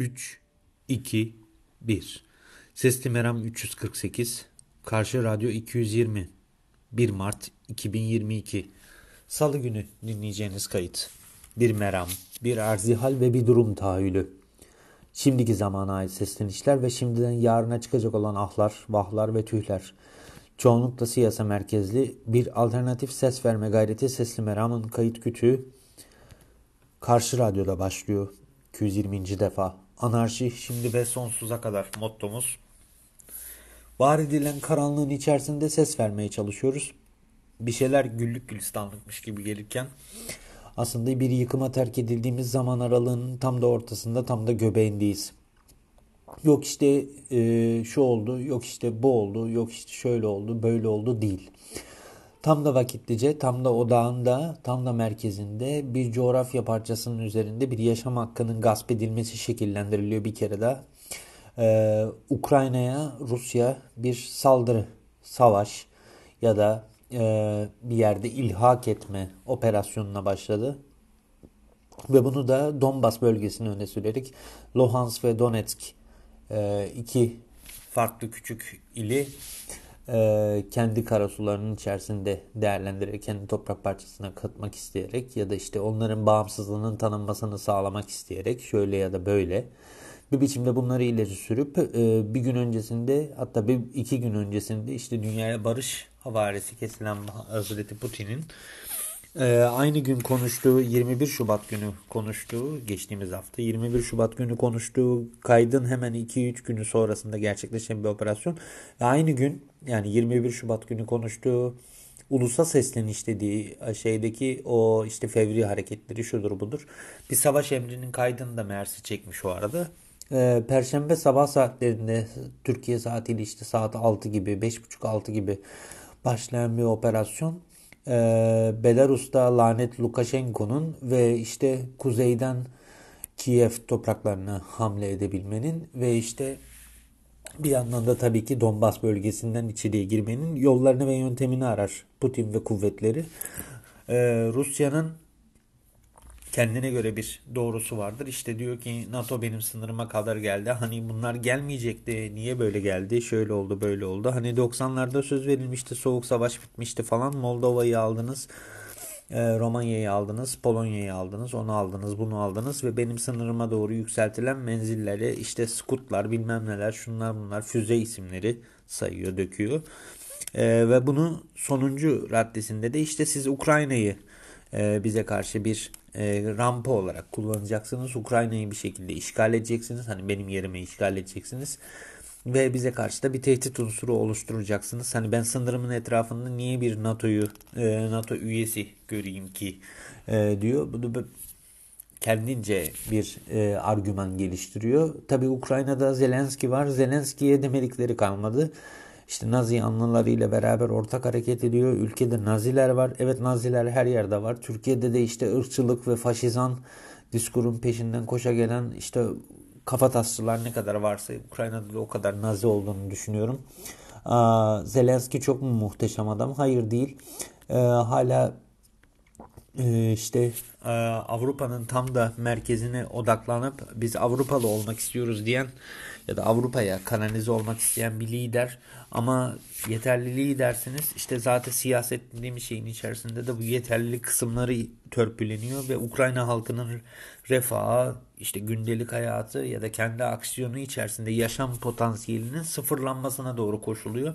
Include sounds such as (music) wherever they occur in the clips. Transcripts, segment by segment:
3, 2, 1. Sesli Meram 348, Karşı Radyo 220, 1 Mart 2022. Salı günü dinleyeceğiniz kayıt. Bir meram, bir arzihal ve bir durum tahayyülü. Şimdiki zamana ait seslenişler ve şimdiden yarına çıkacak olan ahlar, vahlar ve tühler. Çoğunlukla siyasa merkezli bir alternatif ses verme gayreti Sesli Meram'ın kayıt kütüğü Karşı Radyo'da başlıyor. 220. defa. Anarşi şimdi ve sonsuza kadar mottomuz. Var edilen karanlığın içerisinde ses vermeye çalışıyoruz. Bir şeyler güllük gülistanlıkmış gibi gelirken aslında bir yıkıma terk edildiğimiz zaman aralığının tam da ortasında tam da göbeğindeyiz. Yok işte e, şu oldu, yok işte bu oldu, yok işte şöyle oldu, böyle oldu değil. Tam da vakitlice, tam da odağında, tam da merkezinde bir coğrafya parçasının üzerinde bir yaşam hakkının gasp edilmesi şekillendiriliyor bir kere daha. Ee, Ukrayna'ya Rusya bir saldırı, savaş ya da e, bir yerde ilhak etme operasyonuna başladı. Ve bunu da Donbas bölgesini öne sürerek Luhansk ve Donetsk e, iki farklı küçük ili e, kendi karasularının içerisinde değerlendirerek kendi toprak parçasına katmak isteyerek ya da işte onların bağımsızlığının tanınmasını sağlamak isteyerek şöyle ya da böyle bir biçimde bunları ileri sürüp e, bir gün öncesinde hatta bir iki gün öncesinde işte dünyaya barış havarisi kesilen Hazreti Putin'in ee, aynı gün konuştuğu 21 Şubat günü konuştuğu geçtiğimiz hafta 21 Şubat günü konuştuğu kaydın hemen 2-3 günü sonrasında gerçekleşen bir operasyon. Ve aynı gün yani 21 Şubat günü konuştuğu ulusa sesleniş dediği şeydeki o işte fevri hareketleri şudur budur. Bir savaş emrinin kaydını da Mersi çekmiş o arada. Ee, Perşembe sabah saatlerinde Türkiye saatiyle işte saat 6 gibi 5.30-6 gibi başlayan bir operasyon e, Belarus'ta lanet Lukashenko'nun ve işte kuzeyden Kiev topraklarına hamle edebilmenin ve işte bir yandan da tabii ki Donbas bölgesinden içeriye girmenin yollarını ve yöntemini arar Putin ve kuvvetleri. Ee, Rusya'nın kendine göre bir doğrusu vardır. İşte diyor ki NATO benim sınırıma kadar geldi. Hani bunlar gelmeyecekti. Niye böyle geldi? Şöyle oldu, böyle oldu. Hani 90'larda söz verilmişti. Soğuk savaş bitmişti falan. Moldova'yı aldınız. E, Romanya'yı aldınız, Polonya'yı aldınız, onu aldınız, bunu aldınız ve benim sınırıma doğru yükseltilen menzilleri işte skutlar bilmem neler şunlar bunlar füze isimleri sayıyor, döküyor. E, ve bunu sonuncu raddesinde de işte siz Ukrayna'yı e, bize karşı bir e, rampa olarak kullanacaksınız. Ukrayna'yı bir şekilde işgal edeceksiniz. Hani benim yerime işgal edeceksiniz. Ve bize karşı da bir tehdit unsuru oluşturacaksınız. Hani ben sınırımın etrafında niye bir NATO'yu e, NATO üyesi göreyim ki e, diyor. Bunu kendince bir e, argüman geliştiriyor. Tabi Ukrayna'da Zelenski var. Zelenski'ye demedikleri kalmadı işte Nazi yanlılarıyla beraber ortak hareket ediyor. Ülkede Naziler var. Evet Naziler her yerde var. Türkiye'de de işte ırkçılık ve faşizan diskurun peşinden koşa gelen işte kafatasçılar ne kadar varsa Ukrayna'da da o kadar Nazi olduğunu düşünüyorum. Aa, Zelenski çok mu muhteşem adam? Hayır değil. Ee, hala e, işte e, Avrupa'nın tam da merkezine odaklanıp biz Avrupalı olmak istiyoruz diyen ya da Avrupa'ya kanalize olmak isteyen bir lider ama yeterliliği derseniz işte zaten siyaset dediğimiz şeyin içerisinde de bu yeterlilik kısımları törpüleniyor ve Ukrayna halkının refahı, işte gündelik hayatı ya da kendi aksiyonu içerisinde yaşam potansiyelinin sıfırlanmasına doğru koşuluyor.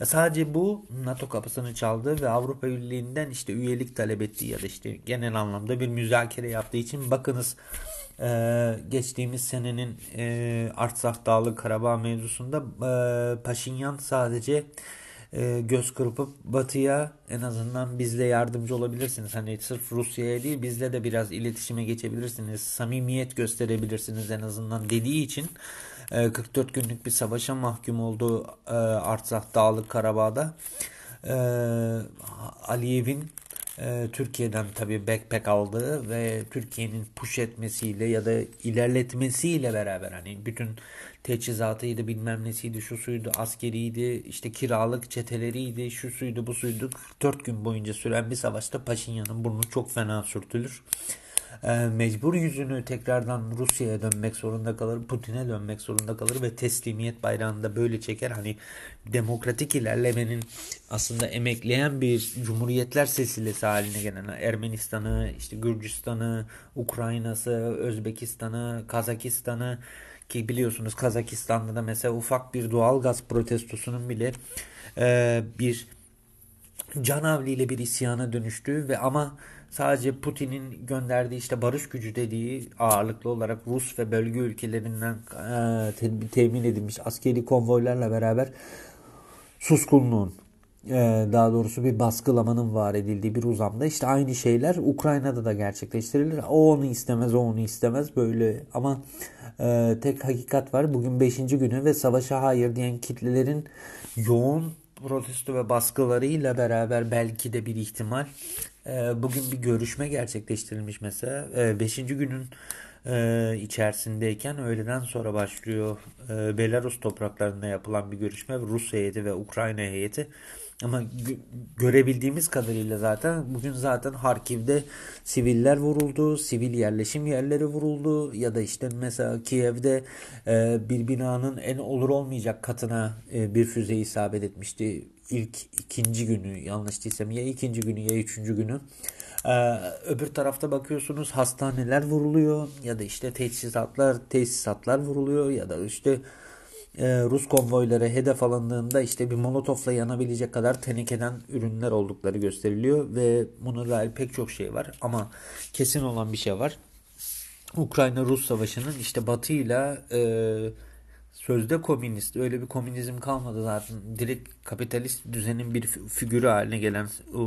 E, sadece bu NATO kapısını çaldı ve Avrupa Birliği'nden işte üyelik talep ettiği ya da işte genel anlamda bir müzakere yaptığı için bakınız ee, geçtiğimiz senenin e, Artsakh Dağlı Karabağ mevzusunda e, Paşinyan sadece e, göz kırpıp Batı'ya en azından bizle yardımcı olabilirsiniz. Hani sırf Rusya'ya değil bizle de biraz iletişime geçebilirsiniz. Samimiyet gösterebilirsiniz en azından dediği için e, 44 günlük bir savaşa mahkum olduğu e, Artsakh Dağlı Karabağ'da e, Aliyev'in e, Türkiye'den tabii backpack aldığı ve Türkiye'nin push etmesiyle ya da ilerletmesiyle beraber hani bütün teçhizatıydı bilmem nesiydi şu suydu askeriydi işte kiralık çeteleriydi şu suydu bu suydu 44 gün boyunca süren bir savaşta Paşinyan'ın burnu çok fena sürtülür. E, mecbur yüzünü tekrardan Rusya'ya dönmek zorunda kalır, Putin'e dönmek zorunda kalır ve teslimiyet bayrağını da böyle çeker. Hani demokratik ilerlemenin aslında emekleyen bir cumhuriyetler silsilesi haline gelen Ermenistan'ı, işte Gürcistan'ı, Ukrayna'sı, Özbekistan'ı, Kazakistan'ı ki biliyorsunuz Kazakistan'da da mesela ufak bir doğal gaz protestosunun bile e, bir canavliyle bir isyana dönüştüğü ve ama sadece Putin'in gönderdiği işte barış gücü dediği ağırlıklı olarak Rus ve bölge ülkelerinden e, te temin edilmiş askeri konvoylarla beraber suskunluğun e, daha doğrusu bir baskılamanın var edildiği bir uzamda işte aynı şeyler Ukrayna'da da gerçekleştirilir. O onu istemez, o onu istemez böyle ama e, tek hakikat var. Bugün 5. günü ve savaşa hayır diyen kitlelerin yoğun protesto ve baskılarıyla beraber belki de bir ihtimal bugün bir görüşme gerçekleştirilmiş mesela. 5. E, günün e, içerisindeyken öğleden sonra başlıyor e, Belarus topraklarında yapılan bir görüşme. Rus heyeti ve Ukrayna heyeti ama görebildiğimiz kadarıyla zaten bugün zaten Harkiv'de siviller vuruldu, sivil yerleşim yerleri vuruldu ya da işte mesela Kiev'de e, bir binanın en olur olmayacak katına e, bir füze isabet etmişti. İlk ikinci günü yanlış değilsem ya ikinci günü ya üçüncü günü. Ee, öbür tarafta bakıyorsunuz hastaneler vuruluyor ya da işte tesisatlar tesisatlar vuruluyor ya da işte e, Rus konvoyları hedef alındığında işte bir molotofla yanabilecek kadar tenekeden ürünler oldukları gösteriliyor ve buna dair pek çok şey var ama kesin olan bir şey var. Ukrayna-Rus savaşının işte Batı ile sözde komünist öyle bir komünizm kalmadı zaten direkt kapitalist düzenin bir figürü haline gelen e,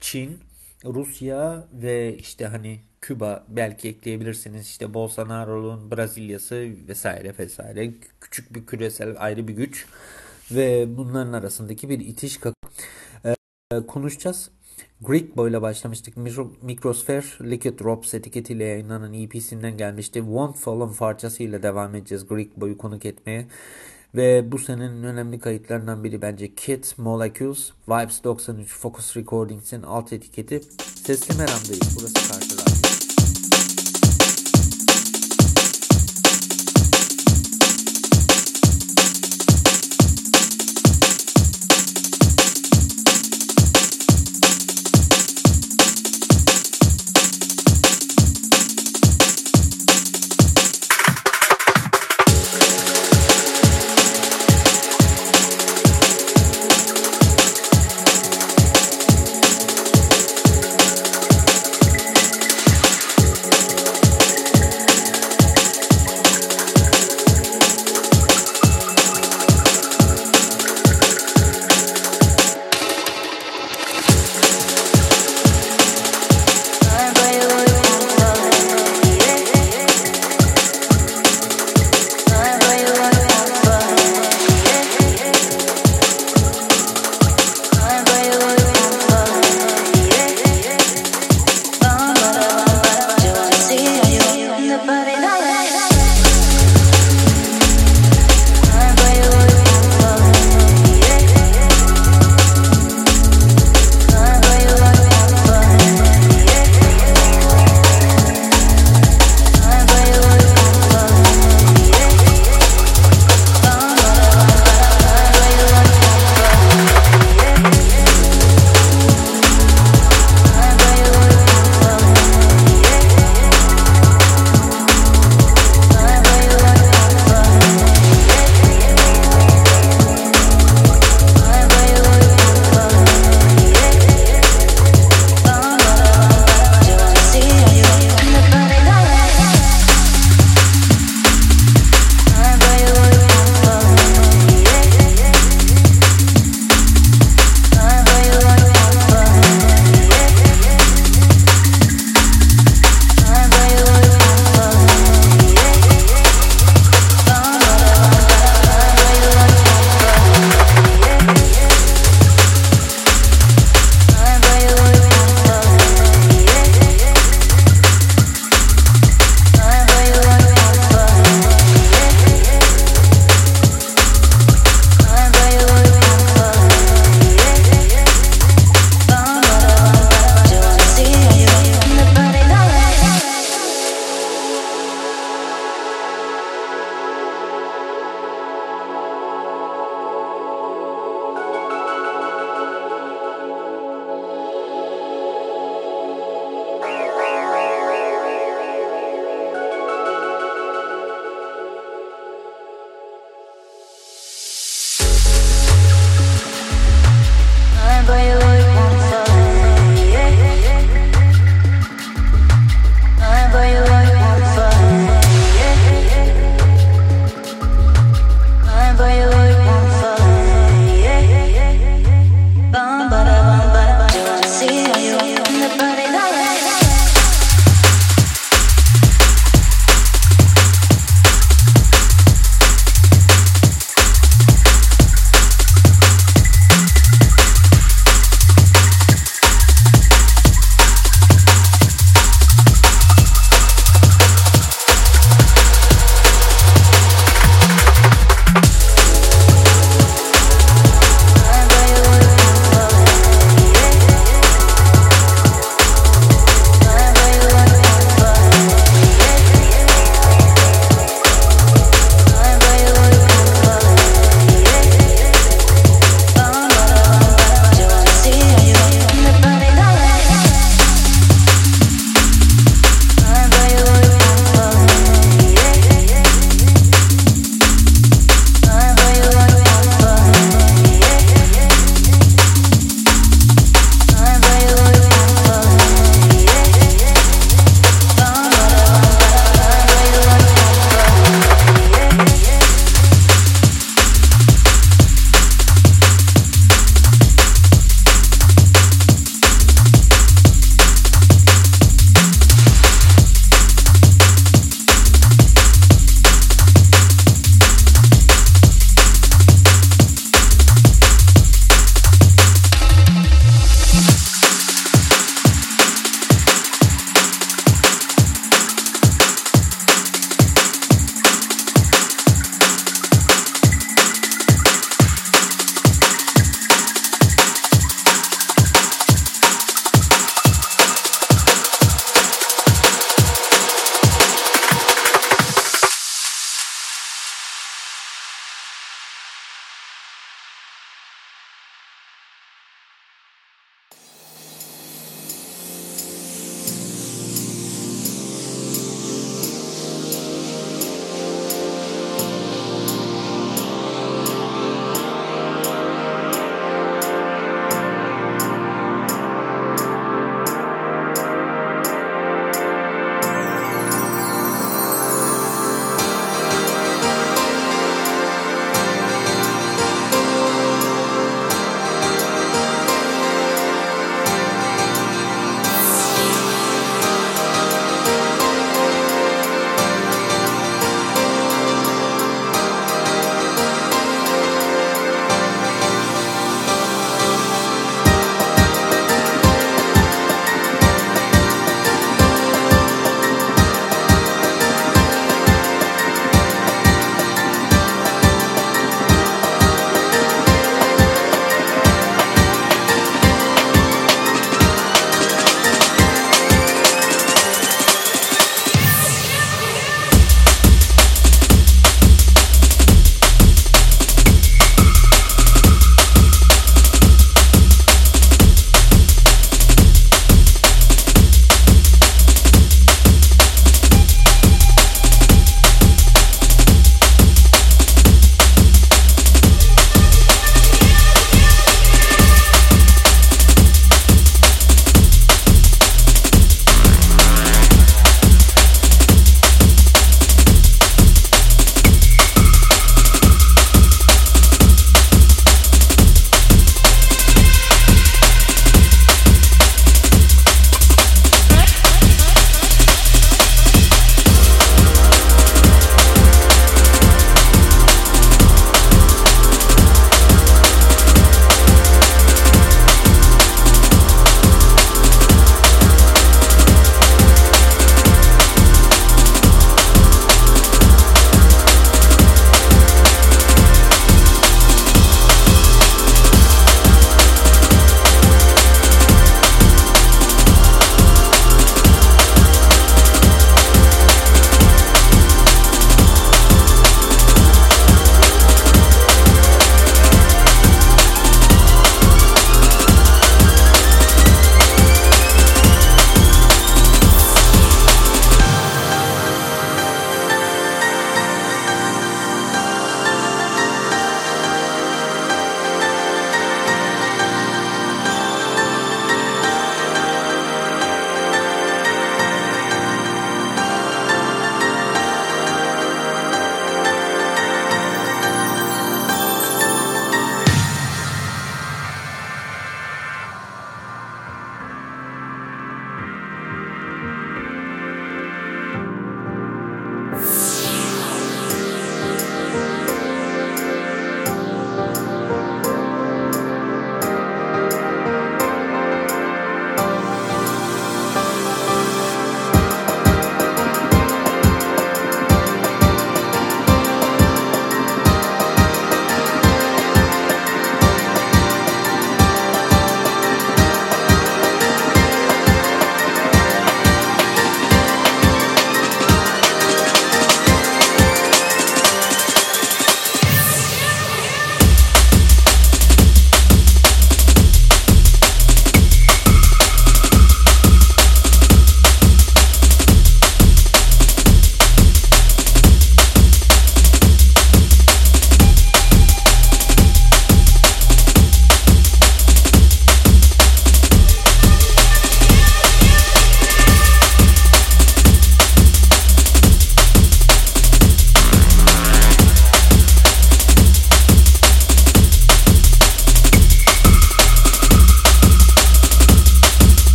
Çin, Rusya ve işte hani Küba belki ekleyebilirsiniz. İşte Bolsonaro'nun Brazilya'sı vesaire vesaire. Küçük bir küresel ayrı bir güç. Ve bunların arasındaki bir itiş kakı. Ee, konuşacağız. Greek Boy ile başlamıştık. Microsphere Liquid Drops etiketiyle yayınlanan EP'sinden gelmişti. Won't Fallen parçasıyla devam edeceğiz Greek Boy'u konuk etmeye. Ve bu senenin önemli kayıtlarından biri bence Kit Molecules Vibes 93 Focus Recordings'in alt etiketi. Sesli Meram'dayız. Burası karşılar.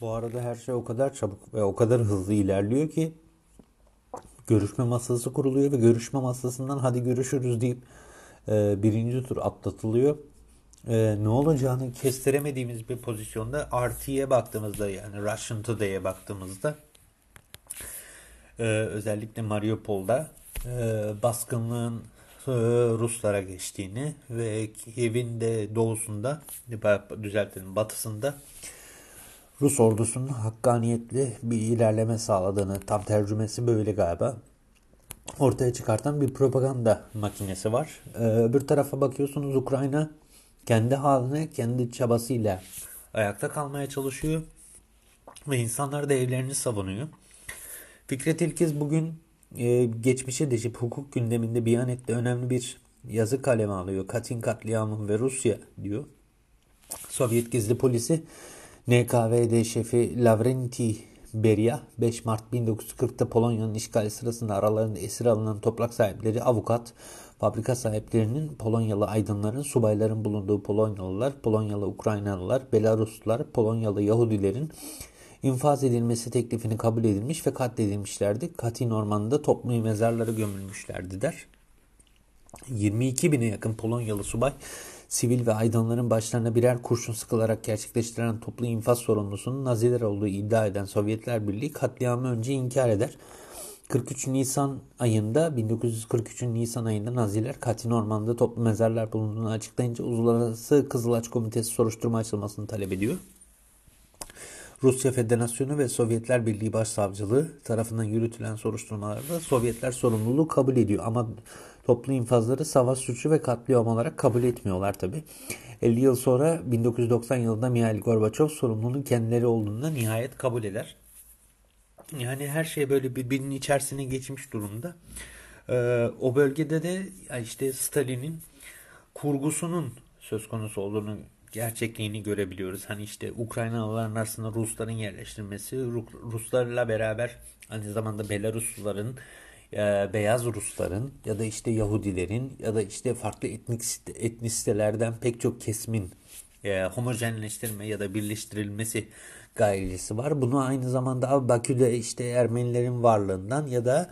Bu arada her şey o kadar çabuk ve o kadar hızlı ilerliyor ki görüşme masası kuruluyor ve görüşme masasından hadi görüşürüz deyip e, birinci tur atlatılıyor. E, ne olacağını kestiremediğimiz bir pozisyonda RT'ye baktığımızda yani Russian Today'e baktığımızda e, özellikle Mariupol'da e, baskınlığın e, Ruslara geçtiğini ve Kiev'in de doğusunda düzeltelim batısında Rus ordusunun hakkaniyetli bir ilerleme sağladığını tam tercümesi böyle galiba ortaya çıkartan bir propaganda makinesi var. Ee, öbür tarafa bakıyorsunuz Ukrayna kendi haline kendi çabasıyla ayakta kalmaya çalışıyor ve insanlar da evlerini savunuyor. Fikret İlkiz bugün e, geçmişe deşip hukuk gündeminde Biyanet'te önemli bir yazı kaleme alıyor. Katin katliamı ve Rusya diyor. Sovyet gizli polisi NKVD şefi Lavrenti Beria 5 Mart 1940'ta Polonya'nın işgali sırasında aralarında esir alınan toprak sahipleri, avukat, fabrika sahiplerinin, Polonyalı aydınların, subayların bulunduğu Polonyalılar, Polonyalı Ukraynalılar, Belaruslular, Polonyalı Yahudilerin infaz edilmesi teklifini kabul edilmiş ve katledilmişlerdi. Katin ormanında toplu mezarları gömülmüşlerdi der. 22 bine yakın Polonyalı subay sivil ve aydınların başlarına birer kurşun sıkılarak gerçekleştirilen toplu infaz sorumlusunun Naziler olduğu iddia eden Sovyetler Birliği katliamı önce inkar eder. 43 Nisan ayında 1943 Nisan ayında Naziler Katin Ormanı'nda toplu mezarlar bulunduğunu açıklayınca Uluslararası Kızılaç Komitesi soruşturma açılmasını talep ediyor. Rusya Federasyonu ve Sovyetler Birliği Başsavcılığı tarafından yürütülen soruşturmalarda Sovyetler sorumluluğu kabul ediyor ama toplu infazları savaş suçu ve katliam olarak kabul etmiyorlar tabi. 50 yıl sonra 1990 yılında Mihail Gorbaçov sorumluluğun kendileri olduğunda nihayet kabul eder. Yani her şey böyle birbirinin içerisine geçmiş durumda. Ee, o bölgede de işte Stalin'in kurgusunun söz konusu olduğunu gerçekliğini görebiliyoruz. Hani işte Ukraynalıların arasında Rusların yerleştirilmesi, Ruslarla beraber aynı zamanda Belarusluların, e, beyaz Rusların ya da işte Yahudilerin ya da işte farklı etnik etnisitelerden pek çok kesmin e, homojenleştirme ya da birleştirilmesi gayesi var. Bunu aynı zamanda Bakü'de işte Ermenilerin varlığından ya da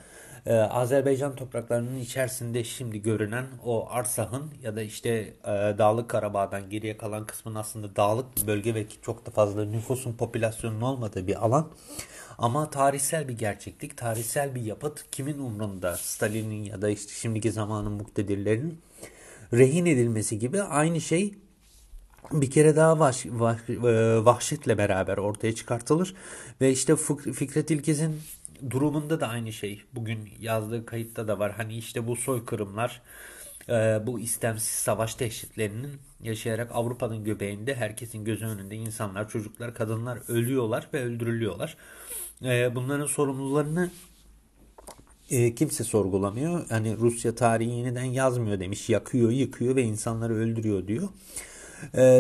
ee, Azerbaycan topraklarının içerisinde şimdi görünen o Arsah'ın ya da işte e, Dağlık Karabağ'dan geriye kalan kısmın aslında dağlık bir bölge ve çok da fazla nüfusun popülasyonun olmadığı bir alan. Ama tarihsel bir gerçeklik, tarihsel bir yapıt kimin umrunda Stalin'in ya da işte şimdiki zamanın muktedirlerinin rehin edilmesi gibi aynı şey bir kere daha vah, vah, e, vahşetle beraber ortaya çıkartılır. Ve işte Fikret İlkiz'in durumunda da aynı şey. Bugün yazdığı kayıtta da var. Hani işte bu soykırımlar, e, bu istemsiz savaş teşhitlerinin yaşayarak Avrupa'nın göbeğinde herkesin gözü önünde insanlar, çocuklar, kadınlar ölüyorlar ve öldürülüyorlar. E, bunların sorumlularını e, kimse sorgulamıyor. Hani Rusya tarihi yeniden yazmıyor demiş. Yakıyor, yıkıyor ve insanları öldürüyor diyor.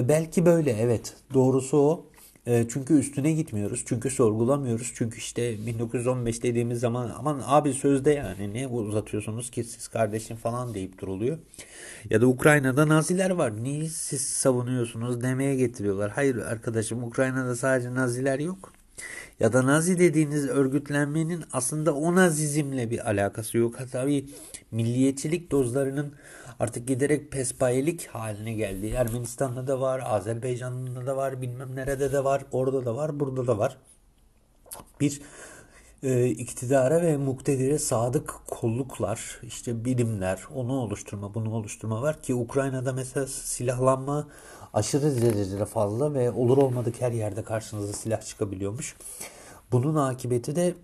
belki böyle evet. Doğrusu o. E, çünkü üstüne gitmiyoruz. Çünkü sorgulamıyoruz. Çünkü işte 1915 dediğimiz zaman aman abi sözde yani ne uzatıyorsunuz ki siz kardeşim falan deyip duruluyor. Ya da Ukrayna'da Naziler var. Niye siz savunuyorsunuz demeye getiriyorlar. Hayır arkadaşım Ukrayna'da sadece Naziler yok. Ya da Nazi dediğiniz örgütlenmenin aslında o nazizmle bir alakası yok. Tabii milliyetçilik dozlarının artık giderek pespayelik haline geldi. Ermenistan'da da var, Azerbaycan'da da var, bilmem nerede de var, orada da var, burada da var. Bir e, iktidara ve muktedire sadık kolluklar, işte bilimler, onu oluşturma, bunu oluşturma var ki Ukrayna'da mesela silahlanma aşırı derecede fazla ve olur olmadık her yerde karşınıza silah çıkabiliyormuş. Bunun akıbeti de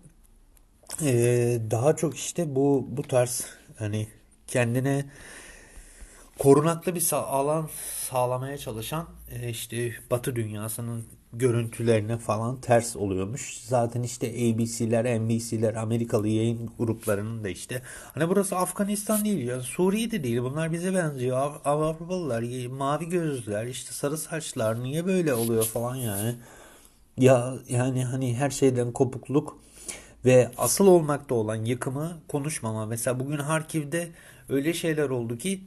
e, daha çok işte bu bu tarz hani kendine korunaklı bir alan sağlamaya çalışan e, işte Batı dünyasının görüntülerine falan ters oluyormuş. Zaten işte ABC'ler, NBC'ler, Amerikalı yayın gruplarının da işte hani burası Afganistan değil ya Suriye de değil bunlar bize benziyor. Av Avrupalılar, mavi gözlüler, işte sarı saçlar niye böyle oluyor falan yani. Ya yani hani her şeyden kopukluk ve asıl olmakta olan yıkımı konuşmama. Mesela bugün Harkiv'de öyle şeyler oldu ki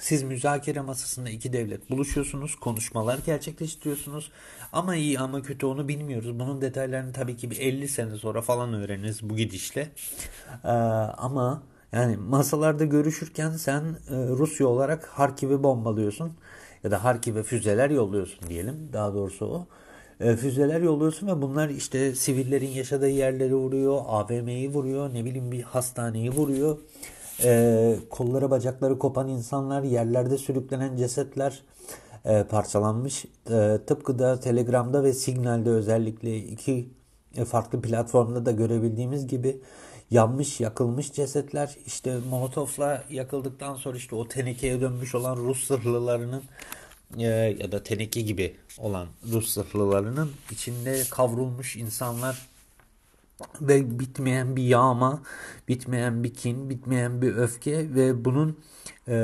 Siz müzakere masasında iki devlet buluşuyorsunuz, konuşmalar gerçekleştiriyorsunuz. Ama iyi ama kötü onu bilmiyoruz. Bunun detaylarını tabii ki bir 50 sene sonra falan öğreniriz bu gidişle. Ee, ama yani masalarda görüşürken sen e, Rusya olarak Harkiv'i bombalıyorsun ya da Harkiv'e füzeler yolluyorsun diyelim. Daha doğrusu o. E, füzeler yolluyorsun ve bunlar işte sivillerin yaşadığı yerleri vuruyor, AVM'yi vuruyor, ne bileyim bir hastaneyi vuruyor. E, kolları bacakları kopan insanlar, yerlerde sürüklenen cesetler e, parçalanmış. E, tıpkı da Telegram'da ve Signal'de özellikle iki e, farklı platformda da görebildiğimiz gibi yanmış, yakılmış cesetler işte Molotov'la yakıldıktan sonra işte o tenekeye dönmüş olan Rus sırlılarının e, ya da teneke gibi olan Rus sırlılarının içinde kavrulmuş insanlar ve bitmeyen bir yağma, bitmeyen bir kin, bitmeyen bir öfke ve bunun e,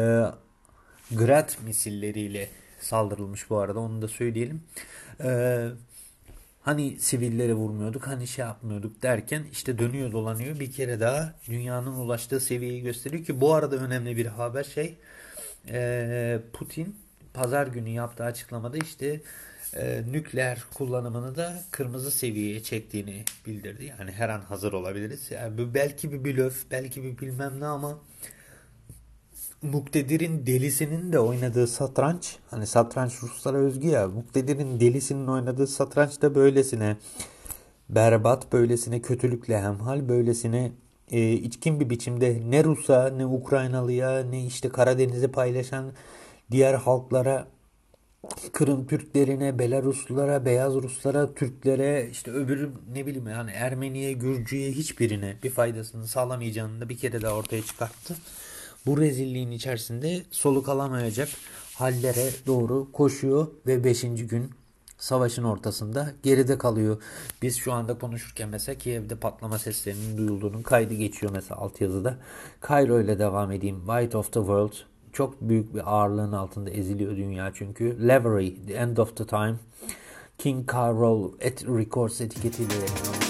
Grad misilleriyle saldırılmış bu arada onu da söyleyelim. E, hani sivilleri vurmuyorduk, hani şey yapmıyorduk derken işte dönüyor dolanıyor bir kere daha dünyanın ulaştığı seviyeyi gösteriyor ki bu arada önemli bir haber şey e, Putin pazar günü yaptığı açıklamada işte e, nükleer kullanımını da kırmızı seviyeye çektiğini bildirdi. Yani her an hazır olabiliriz. Yani belki bir blöf, belki bir bilmem ne ama Muktedir'in delisinin de oynadığı satranç, hani satranç Ruslara özgü ya, Muktedir'in delisinin oynadığı satranç da böylesine berbat, böylesine kötülükle hemhal, böylesine e, içkin bir biçimde ne Rus'a, ne Ukraynalıya, ne işte Karadeniz'i paylaşan diğer halklara Kırım Türklerine, Belaruslulara, Beyaz Ruslara, Türklere, işte öbürü ne bileyim yani Ermeniye, Gürcü'ye hiçbirine bir faydasını sağlamayacağını da bir kere daha ortaya çıkarttı. Bu rezilliğin içerisinde soluk alamayacak hallere doğru koşuyor ve 5. gün savaşın ortasında geride kalıyor. Biz şu anda konuşurken mesela Kiev'de patlama seslerinin duyulduğunun kaydı geçiyor mesela altyazıda. Cairo ile devam edeyim. White of the World çok büyük bir ağırlığın altında eziliyor dünya çünkü. Lavery, The End of the Time, King Carol et Records etiketiyle yayınlanmıştı.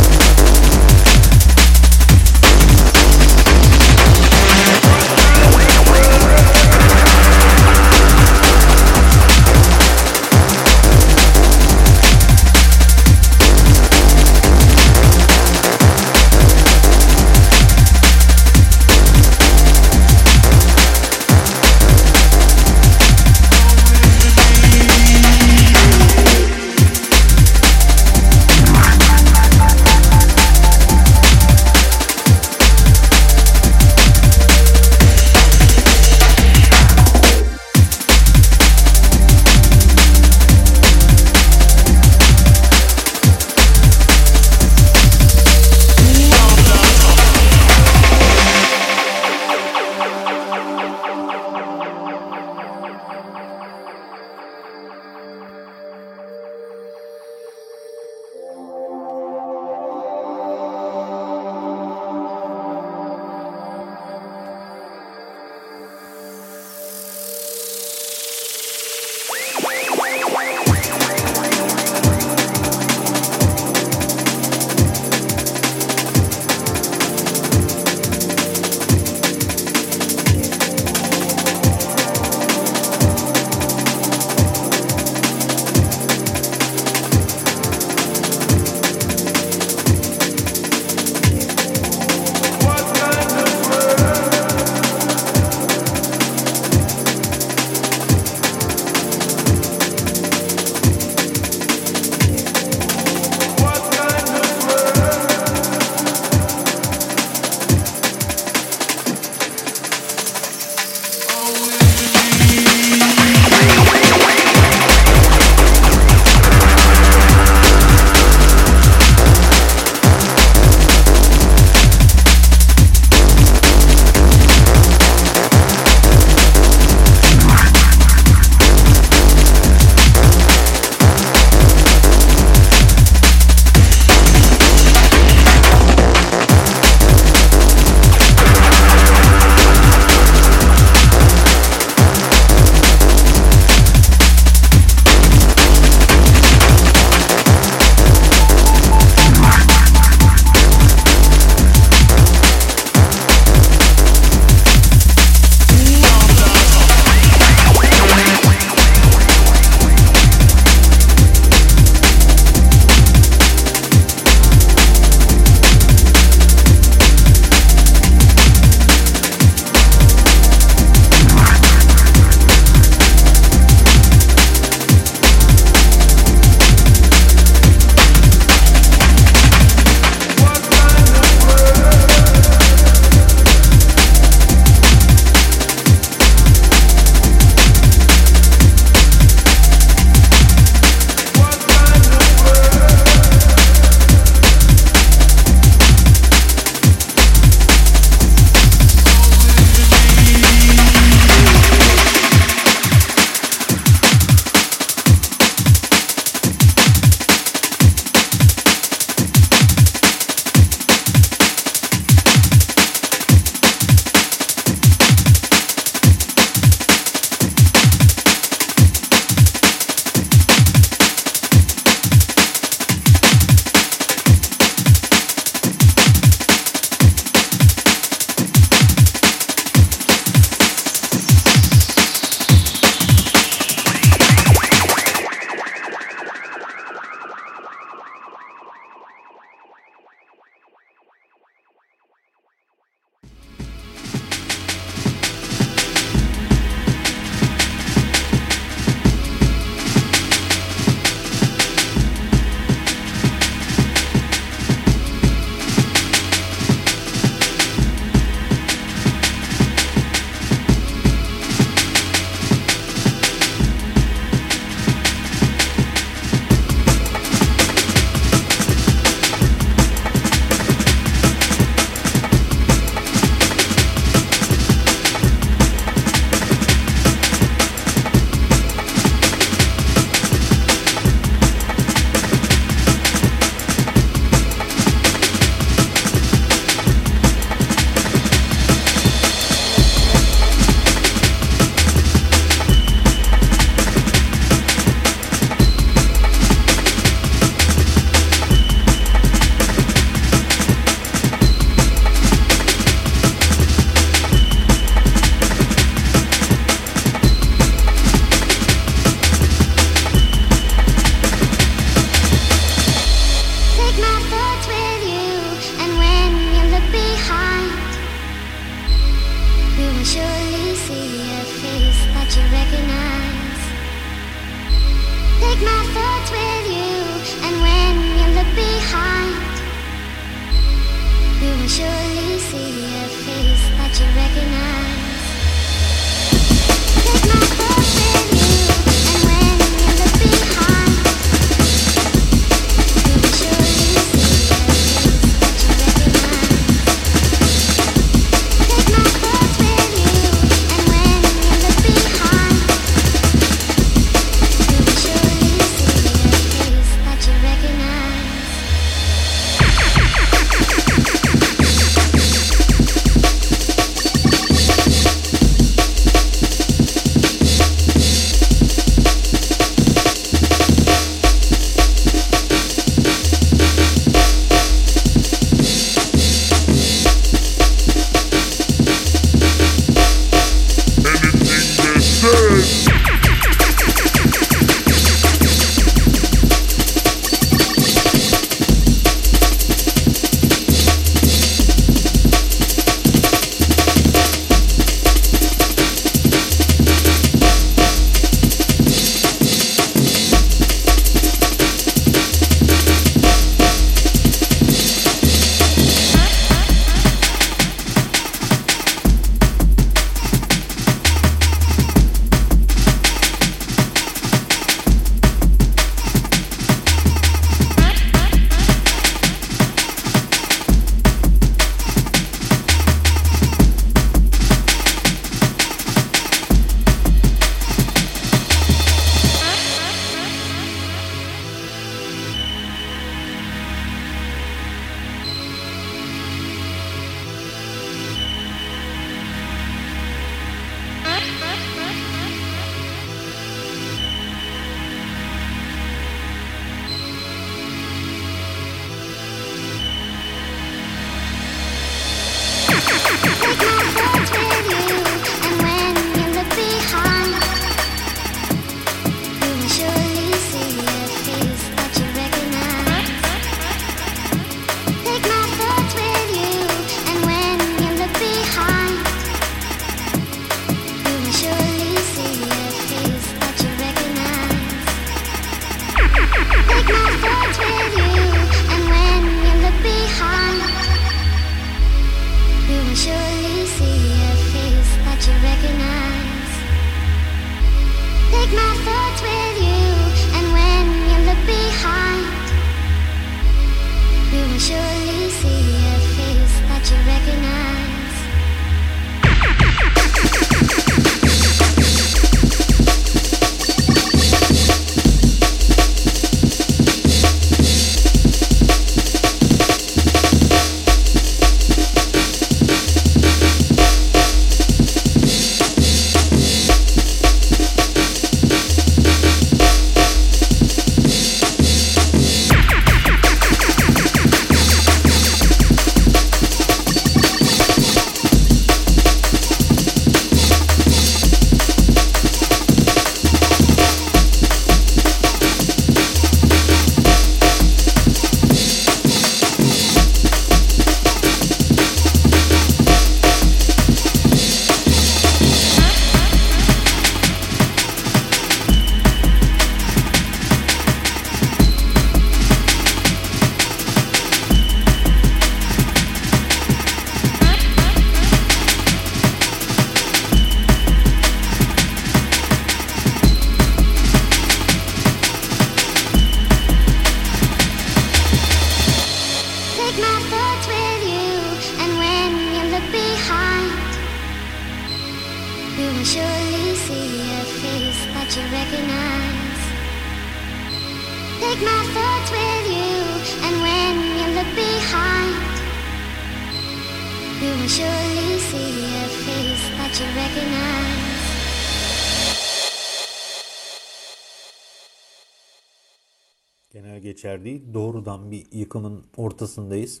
Yıkımın ortasındayız.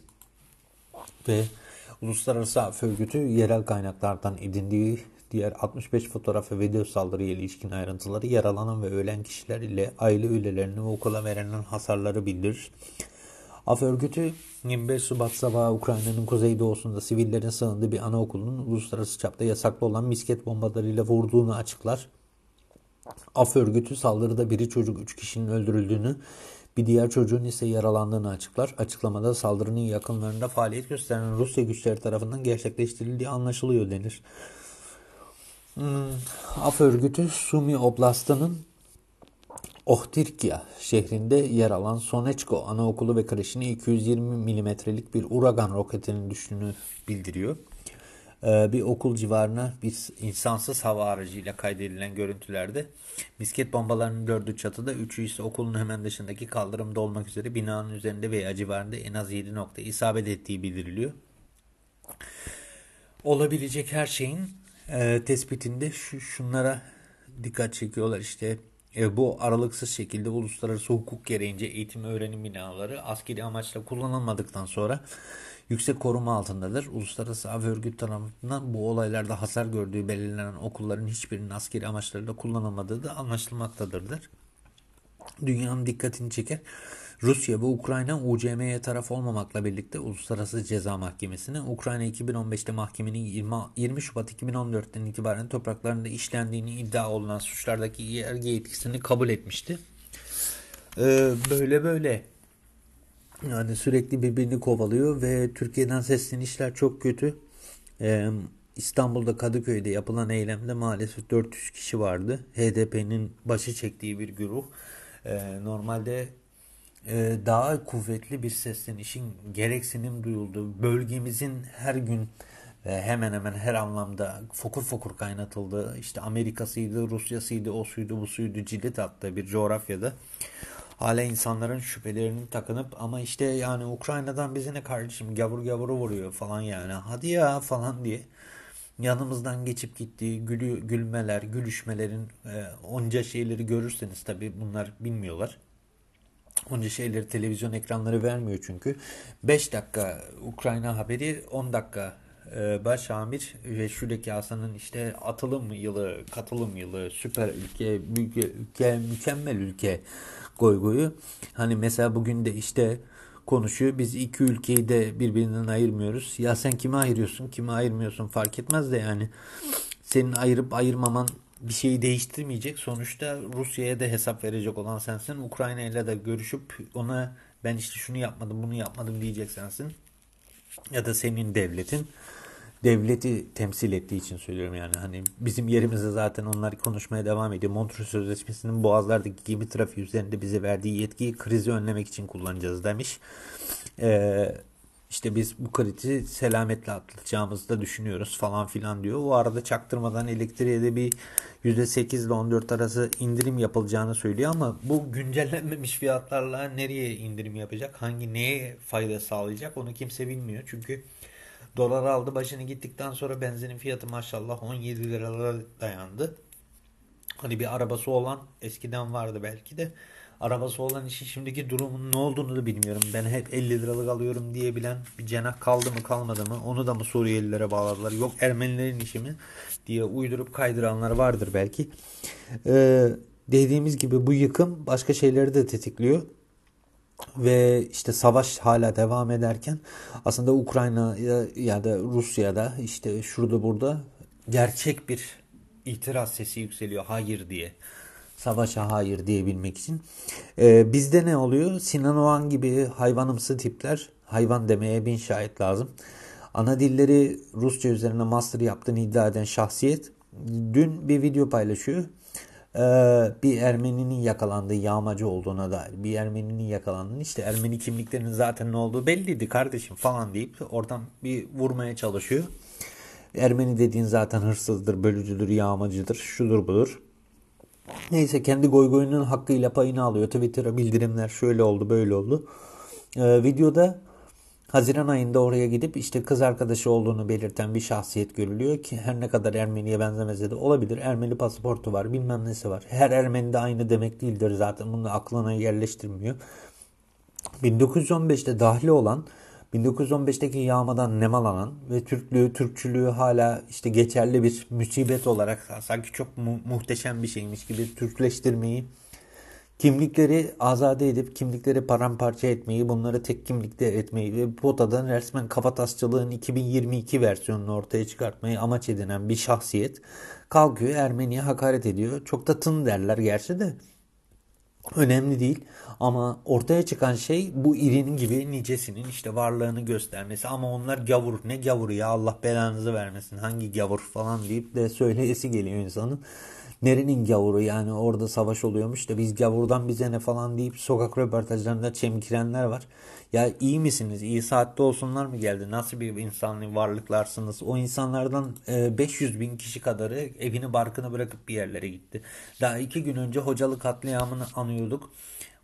Ve Uluslararası Af Örgütü yerel kaynaklardan edindiği diğer 65 fotoğraf ve video saldırıya ilişkin ayrıntıları yaralanan ve ölen kişiler ile aile üyelerine ve okula verilen hasarları bildirir. Af Örgütü 25 Şubat sabahı Ukrayna'nın kuzeydoğusunda sivillerin sığındığı bir anaokulunun uluslararası çapta yasaklı olan misket bombalarıyla vurduğunu açıklar. Af örgütü saldırıda biri çocuk 3 kişinin öldürüldüğünü, bir diğer çocuğun ise yaralandığını açıklar. Açıklamada saldırının yakınlarında faaliyet gösteren Rusya güçleri tarafından gerçekleştirildiği anlaşılıyor denir. Hmm, Af örgütü Sumi Oblast'ının Ohtirkia şehrinde yer alan Sonechko Anaokulu ve kreşine 220 milimetrelik bir Uragan roketinin düştüğünü bildiriyor. Ee, bir okul civarına bir insansız hava aracıyla kaydedilen görüntülerde misket bombalarının dördü çatıda, üçü ise okulun hemen dışındaki kaldırımda olmak üzere binanın üzerinde veya civarında en az 7 nokta isabet ettiği bildiriliyor. Olabilecek her şeyin e, tespitinde şu şunlara dikkat çekiyorlar işte e, bu aralıksız şekilde uluslararası hukuk gereğince eğitim öğrenim binaları askeri amaçla kullanılmadıktan sonra yüksek koruma altındadır. Uluslararası Av Örgütü tarafından bu olaylarda hasar gördüğü belirlenen okulların hiçbirinin askeri amaçlarla kullanılmadığı da anlaşılmaktadırdır. Dünyanın dikkatini çeker. Rusya ve Ukrayna UCM'ye taraf olmamakla birlikte Uluslararası Ceza Mahkemesi'ne Ukrayna 2015'te mahkemenin 20, 20 Şubat 2014'ten itibaren topraklarında işlendiğini iddia olunan suçlardaki yergi yetkisini kabul etmişti. Ee, böyle böyle yani sürekli birbirini kovalıyor ve Türkiye'den seslenişler çok kötü. Ee, İstanbul'da Kadıköy'de yapılan eylemde maalesef 400 kişi vardı. HDP'nin başı çektiği bir güruh. Ee, normalde e, daha kuvvetli bir seslenişin gereksinim duyulduğu, bölgemizin her gün e, hemen hemen her anlamda fokur fokur kaynatıldığı, işte Amerika'sıydı, Rusya'sıydı, o suydu, bu suydu, cilet attığı bir coğrafyada hala insanların şüphelerinin takınıp ama işte yani Ukrayna'dan bize ne kardeşim gavur gavuru vuruyor falan yani hadi ya falan diye yanımızdan geçip gittiği gülü, gülmeler, gülüşmelerin e, onca şeyleri görürseniz tabi bunlar bilmiyorlar. Onca şeyleri televizyon ekranları vermiyor çünkü. 5 dakika Ukrayna haberi 10 dakika e, baş amir ve şuradaki Hasan'ın işte atılım yılı, katılım yılı, süper ülke, ülke, ülke mükemmel ülke goygoyu. Hani mesela bugün de işte konuşuyor. Biz iki ülkeyi de birbirinden ayırmıyoruz. Ya sen kime ayırıyorsun, kime ayırmıyorsun fark etmez de yani. Senin ayırıp ayırmaman bir şeyi değiştirmeyecek. Sonuçta Rusya'ya da hesap verecek olan sensin. Ukrayna ile de görüşüp ona ben işte şunu yapmadım, bunu yapmadım diyecek sensin. Ya da senin devletin. Devleti temsil ettiği için söylüyorum yani hani bizim yerimizde zaten onlar konuşmaya devam ediyor. Montreux Sözleşmesi'nin boğazlardaki gemi trafiği üzerinde bize verdiği yetkiyi krizi önlemek için kullanacağız demiş. Ee, işte biz bu krizi selametle atlatacağımızı da düşünüyoruz falan filan diyor. O arada çaktırmadan elektriğe de bir %8 ile 14 arası indirim yapılacağını söylüyor ama bu güncellenmemiş fiyatlarla nereye indirim yapacak? Hangi neye fayda sağlayacak? Onu kimse bilmiyor. Çünkü dolar aldı başını gittikten sonra benzinin fiyatı maşallah 17 liralara dayandı. Hani bir arabası olan eskiden vardı belki de arabası olan işin şimdiki durumun ne olduğunu da bilmiyorum. Ben hep 50 liralık alıyorum diyebilen bir cenah kaldı mı kalmadı mı onu da mı Suriyelilere bağladılar yok Ermenilerin işi mi diye uydurup kaydıranlar vardır belki. Ee, dediğimiz gibi bu yıkım başka şeyleri de tetikliyor ve işte savaş hala devam ederken aslında Ukrayna ya, da Rusya'da işte şurada burada gerçek bir itiraz sesi yükseliyor hayır diye savaşa hayır diyebilmek için. Ee, bizde ne oluyor? Sinan Oğan gibi hayvanımsı tipler, hayvan demeye bin şahit lazım. Ana dilleri Rusça üzerine master yaptığını iddia eden şahsiyet dün bir video paylaşıyor. Ee, bir Ermeninin yakalandığı yağmacı olduğuna dair bir Ermeninin yakalandığını işte Ermeni kimliklerinin zaten ne olduğu belliydi kardeşim falan deyip oradan bir vurmaya çalışıyor. Ermeni dediğin zaten hırsızdır, bölücüdür, yağmacıdır, şudur budur. Neyse kendi goygoyunun hakkıyla payını alıyor. Twitter'a bildirimler şöyle oldu böyle oldu. Ee, videoda Haziran ayında oraya gidip işte kız arkadaşı olduğunu belirten bir şahsiyet görülüyor ki her ne kadar Ermeniye benzemese de olabilir. Ermeni pasaportu var bilmem nesi var. Her Ermeni de aynı demek değildir zaten bunu aklına yerleştirmiyor. 1915'te dahli olan 1915'teki yağmadan nemalanan ve Türklüğü, Türkçülüğü hala işte geçerli bir musibet olarak sanki çok mu- muhteşem bir şeymiş gibi Türkleştirmeyi, kimlikleri azade edip kimlikleri paramparça etmeyi, bunları tek kimlikte etmeyi ve potadan resmen kafatasçılığın 2022 versiyonunu ortaya çıkartmayı amaç edinen bir şahsiyet kalkıyor Ermeni'ye hakaret ediyor. Çok da tın derler gerçi de önemli değil. Ama ortaya çıkan şey bu irinin gibi nicesinin işte varlığını göstermesi. Ama onlar gavur. Ne gavuru ya Allah belanızı vermesin. Hangi gavur falan deyip de söyleyesi geliyor insanın. Nerenin gavuru yani orada savaş oluyormuş da biz gavurdan bize ne falan deyip sokak röportajlarında çemkirenler var. Ya iyi misiniz? İyi saatte olsunlar mı geldi? Nasıl bir insanlı varlıklarsınız? O insanlardan 500 e, bin kişi kadarı evini barkını bırakıp bir yerlere gitti. Daha iki gün önce hocalı katliamını anıyorduk.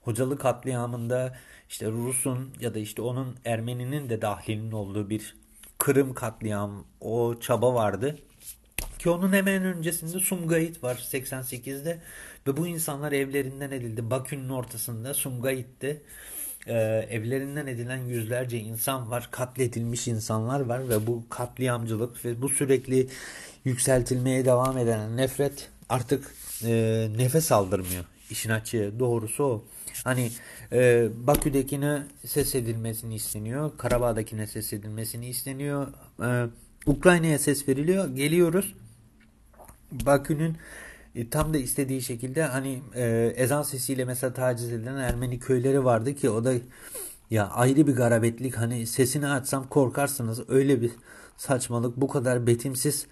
Hocalı katliamında işte Rus'un ya da işte onun Ermeninin de dahlinin olduğu bir Kırım katliam o çaba vardı. Ki onun hemen öncesinde Sumgayit var 88'de ve bu insanlar evlerinden edildi. Bakü'nün ortasında Sumgayit'te e, evlerinden edilen yüzlerce insan var. Katledilmiş insanlar var ve bu katliamcılık ve bu sürekli yükseltilmeye devam eden nefret artık e, nefes aldırmıyor. İşin açığı doğrusu o. Hani e, Bakü'dekine ses edilmesini isteniyor. Karabağ'dakine ses edilmesini isteniyor. E, Ukrayna'ya ses veriliyor. Geliyoruz. Bakü'nün e, tam da istediği şekilde hani e, ezan sesiyle mesela taciz edilen Ermeni köyleri vardı ki o da ya ayrı bir garabetlik hani sesini açsam korkarsınız. Öyle bir saçmalık bu kadar betimsiz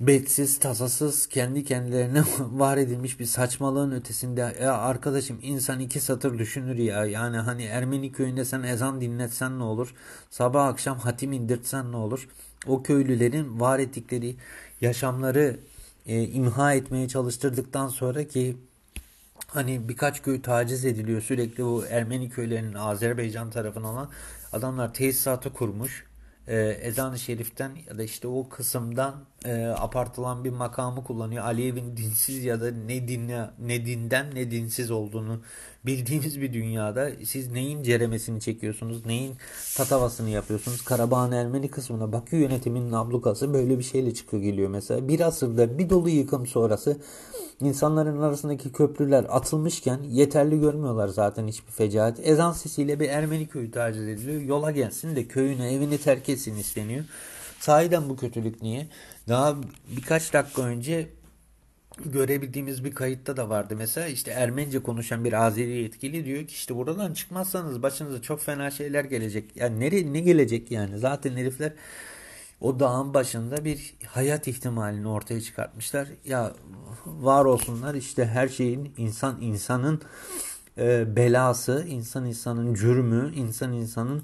betsiz, tasasız, kendi kendilerine (laughs) var edilmiş bir saçmalığın ötesinde ya arkadaşım insan iki satır düşünür ya. Yani hani Ermeni köyünde sen ezan dinletsen ne olur? Sabah akşam hatim indirtsen ne olur? O köylülerin var ettikleri yaşamları e, imha etmeye çalıştırdıktan sonra ki hani birkaç köy taciz ediliyor sürekli bu Ermeni köylerinin Azerbaycan tarafına olan adamlar tesisatı kurmuş. E, ezan-ı şeriften ya da işte o kısımdan e, apartılan bir makamı kullanıyor. Aliyev'in dinsiz ya da ne dinle ne dinden ne dinsiz olduğunu bildiğimiz bir dünyada siz neyin ceremesini çekiyorsunuz, neyin tatavasını yapıyorsunuz? Karabağ'ın Ermeni kısmına Bakü yönetiminin ablukası böyle bir şeyle çıkıyor geliyor mesela. Bir asırda bir dolu yıkım sonrası insanların arasındaki köprüler atılmışken yeterli görmüyorlar zaten hiçbir fecaat. Ezan sesiyle bir Ermeni köyü taciz ediliyor. Yola gelsin de köyünü evini terk etsin isteniyor. Sahiden bu kötülük niye? Daha birkaç dakika önce görebildiğimiz bir kayıtta da vardı. Mesela işte Ermenice konuşan bir Azeri yetkili diyor ki işte buradan çıkmazsanız başınıza çok fena şeyler gelecek. Yani nereye ne gelecek yani? Zaten herifler o dağın başında bir hayat ihtimalini ortaya çıkartmışlar. Ya var olsunlar işte her şeyin insan insanın e, belası, insan insanın cürmü, insan insanın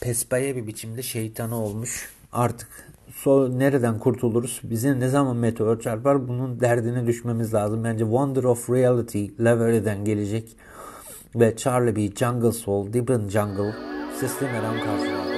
pespaye bir biçimde şeytanı olmuş. Artık so nereden kurtuluruz? Bize ne zaman meteor çarpar? Bunun derdine düşmemiz lazım. Bence Wonder of Reality Levere'den gelecek ve Charlie B. Jungle Soul, Deep in Jungle sesli meram karşıladı.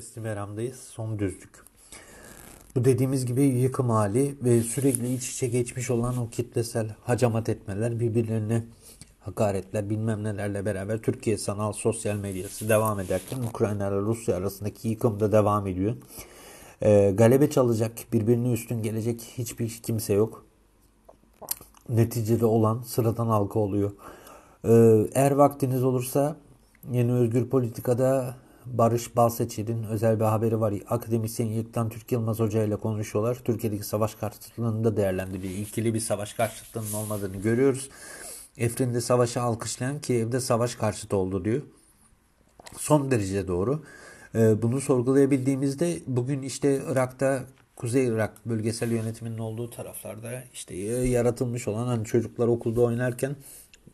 Sesli Meram'dayız. Son düzlük. Bu dediğimiz gibi yıkım hali ve sürekli iç içe geçmiş olan o kitlesel hacamat etmeler, birbirlerine hakaretler bilmem nelerle beraber Türkiye sanal sosyal medyası devam ederken Ukrayna ile Rusya arasındaki yıkım da devam ediyor. E, galebe çalacak, birbirine üstün gelecek hiçbir kimse yok. Neticede olan sıradan halka oluyor. E, eğer vaktiniz olursa yeni özgür politikada Barış Balseçil'in özel bir haberi var. Akademisyen Yektan Türk Yılmaz Hoca ile konuşuyorlar. Türkiye'deki savaş karşıtlığını da değerlendiriyor. İlkili bir savaş karşıtlığının olmadığını görüyoruz. Efrin'de savaşı alkışlayan Kiev'de savaş karşıtı oldu diyor. Son derece doğru. Ee, bunu sorgulayabildiğimizde bugün işte Irak'ta Kuzey Irak bölgesel yönetiminin olduğu taraflarda işte yaratılmış olan hani çocuklar okulda oynarken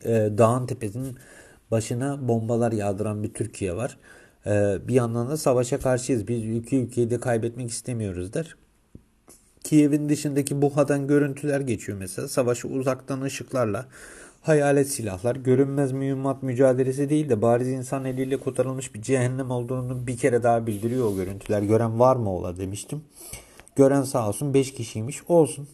e, dağın tepesinin başına bombalar yağdıran bir Türkiye var. Ee, bir yandan da savaşa karşıyız. Biz ülke ülkeyi de kaybetmek istemiyoruz der. Kiev'in dışındaki Buha'dan görüntüler geçiyor mesela. Savaşı uzaktan ışıklarla hayalet silahlar, görünmez mühimmat mücadelesi değil de bariz insan eliyle kotarılmış bir cehennem olduğunu bir kere daha bildiriyor o görüntüler. Gören var mı ola demiştim. Gören sağ olsun 5 kişiymiş. Olsun.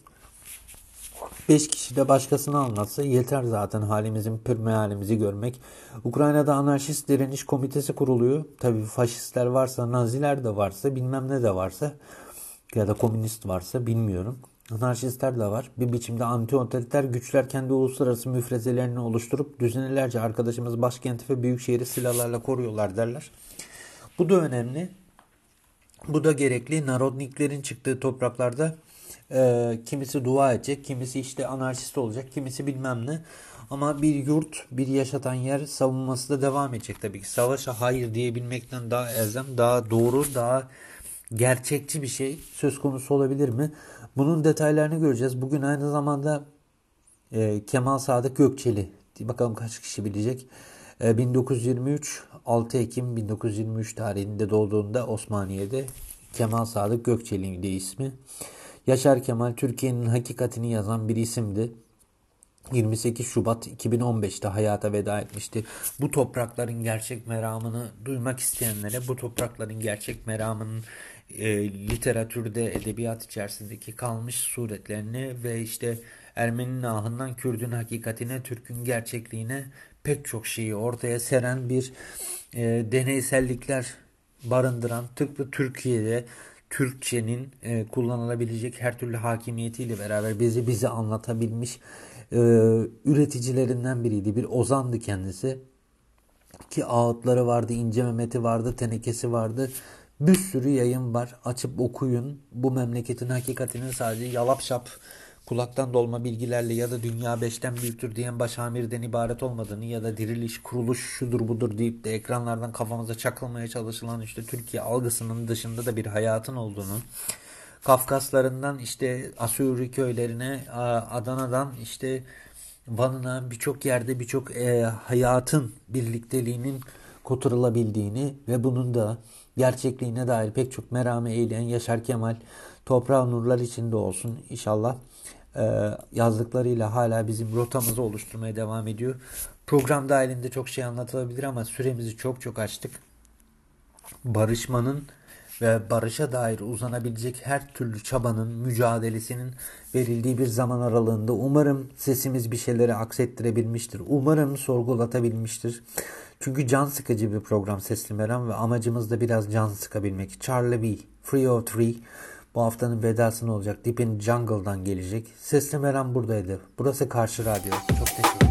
5 kişi de başkasına anlatsa yeter zaten halimizin pür mealimizi görmek. Ukrayna'da anarşist direniş komitesi kuruluyor. Tabii faşistler varsa, naziler de varsa, bilmem ne de varsa ya da komünist varsa bilmiyorum. Anarşistler de var. Bir biçimde anti-otoriter güçler kendi uluslararası müfrezelerini oluşturup düzinelerce arkadaşımız başkenti ve büyük şehri silahlarla koruyorlar derler. Bu da önemli. Bu da gerekli. Narodniklerin çıktığı topraklarda e, kimisi dua edecek, kimisi işte anarşist olacak, kimisi bilmem ne. Ama bir yurt, bir yaşatan yer savunması da devam edecek tabii ki. Savaşa hayır diyebilmekten daha elzem, daha doğru, daha gerçekçi bir şey söz konusu olabilir mi? Bunun detaylarını göreceğiz. Bugün aynı zamanda e, Kemal Sadık Gökçeli, bakalım kaç kişi bilecek. E, 1923, 6 Ekim 1923 tarihinde doğduğunda Osmaniye'de Kemal Sadık Gökçeli'ydi ismi. Yaşar Kemal Türkiye'nin hakikatini yazan bir isimdi. 28 Şubat 2015'te hayata veda etmişti. Bu toprakların gerçek meramını duymak isteyenlere bu toprakların gerçek meramının e, literatürde, edebiyat içerisindeki kalmış suretlerini ve işte Ermeninin ahından Kürdün hakikatine, Türk'ün gerçekliğine pek çok şeyi ortaya seren bir e, deneysellikler barındıran tıpkı Türkiye'de Türkçenin e, kullanılabilecek her türlü hakimiyetiyle beraber bizi bize anlatabilmiş e, üreticilerinden biriydi. Bir ozandı kendisi. Ki ağıtları vardı, ince memeti vardı, tenekesi vardı. Bir sürü yayın var. Açıp okuyun. Bu memleketin hakikatinin sadece yalap şap kulaktan dolma bilgilerle ya da dünya beşten büyüktür diyen başamirden ibaret olmadığını ya da diriliş, kuruluş şudur budur deyip de ekranlardan kafamıza çakılmaya çalışılan işte Türkiye algısının dışında da bir hayatın olduğunu Kafkaslarından işte Asuri köylerine Adana'dan işte Van'ına birçok yerde birçok e, hayatın birlikteliğinin kotarılabildiğini ve bunun da gerçekliğine dair pek çok merame eğleyen Yaşar Kemal toprağı nurlar içinde olsun inşallah yazdıklarıyla hala bizim rotamızı oluşturmaya devam ediyor. Program dahilinde çok şey anlatılabilir ama süremizi çok çok açtık. Barışmanın ve barışa dair uzanabilecek her türlü çabanın, mücadelesinin verildiği bir zaman aralığında umarım sesimiz bir şeyleri aksettirebilmiştir. Umarım sorgulatabilmiştir. Çünkü can sıkıcı bir program Sesli Meram ve amacımız da biraz can sıkabilmek. Charlie B. Free or Three bu haftanın vedasını olacak. Deep in Jungle'dan gelecek. Sesli Meram buradaydı. Burası Karşı Radyo. Çok teşekkür